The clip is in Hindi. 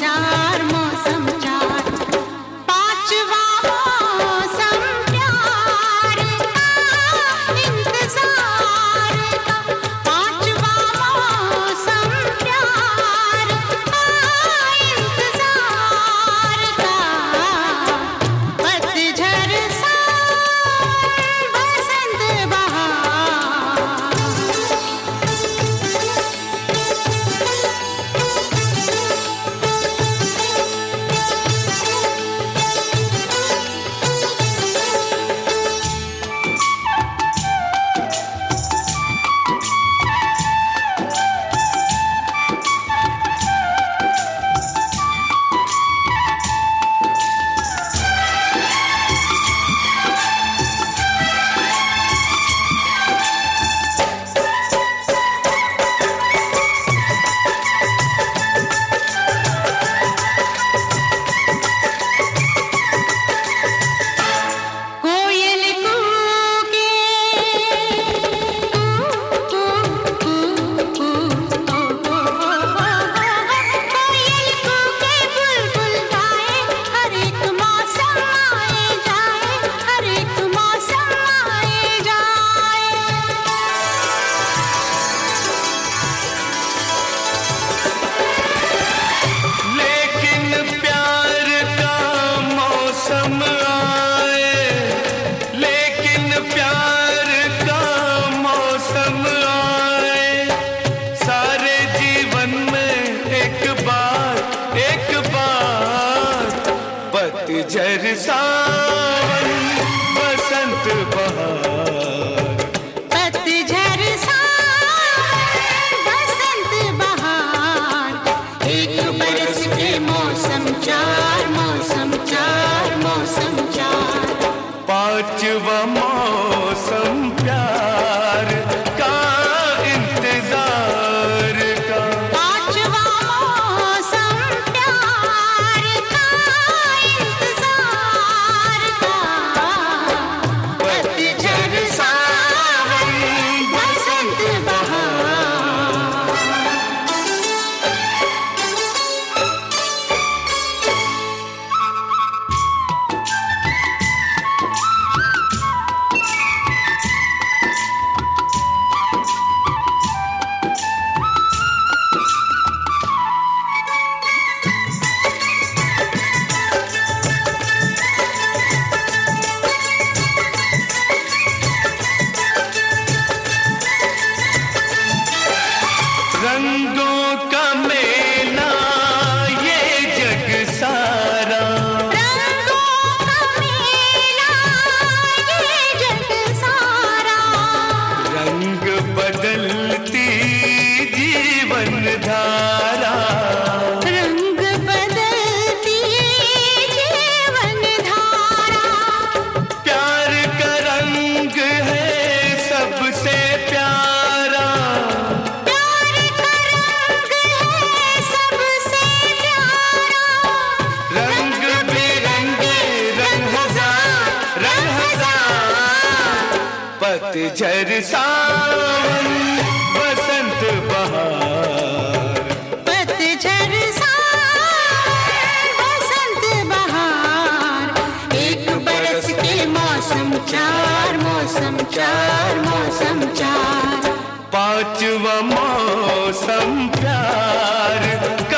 ना तिजर सा पतझर सावन बसंत बहार पतझर सावन बसंत बहार। एक बरस के मौसम चार मौसम चार मौसम चार। पांचवा मौसम प्यार। का